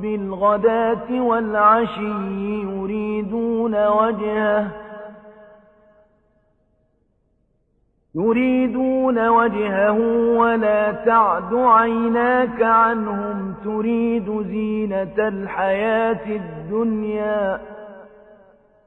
بالغداة والعشي يريدون وجهه يريدون وجهه ولا تعد عيناك عنهم تريد زينة الحياة الدنيا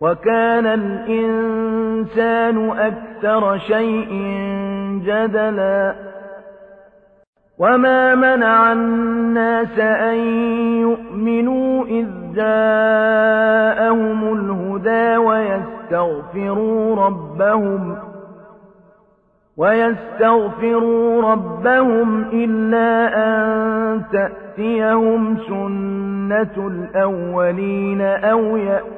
وكان الإنسان أكثر شيء جدلا. وما منع الناس أن يؤمنوا إذ جاءهم الهدى ويستغفروا ربهم ويستغفروا ربهم إلا أن تأتيهم سنة الأولين أو يأتيهم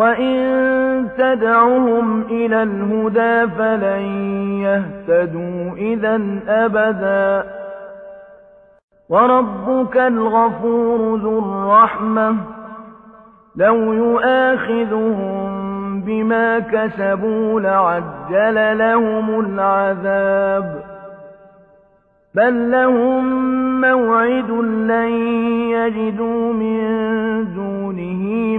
وَإِن تَدْعُهُمْ إِلَى الْهُدَىٰ فَلَن يَهْتَدُوا إِذًا أَبَدًا ۚ وَرَبُّكَ الْغَفُورُ ذُو الرَّحْمَةِ ۖ لَوْ يُؤَاخِذُهُم بِمَا كَسَبُوا لَعَجَّلَ لَهُمُ الْعَذَابَ ۚ بَل لَّهُم مَّوْعِدٌ لَّن يَجِدُوا مِن دُونِهِ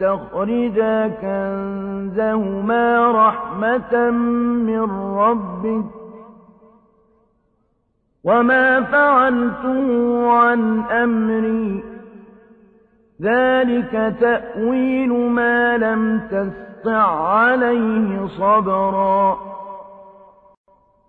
ويستخرجا كنزهما رحمة من ربك وما فعلته عن أمري. ذلك تأويل ما لم تستع عليه صبرا.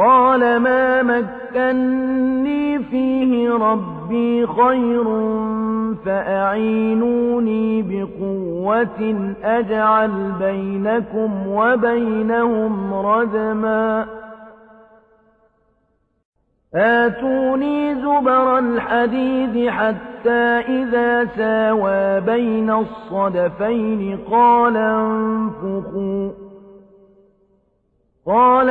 قال ما مكني فيه ربي خير فأعينوني بقوة أجعل بينكم وبينهم ردماً آتوني زبر الحديد حتى إذا ساوى بين الصدفين قال انفخوا. قال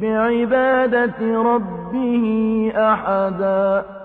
بعبادة ربه أحدا.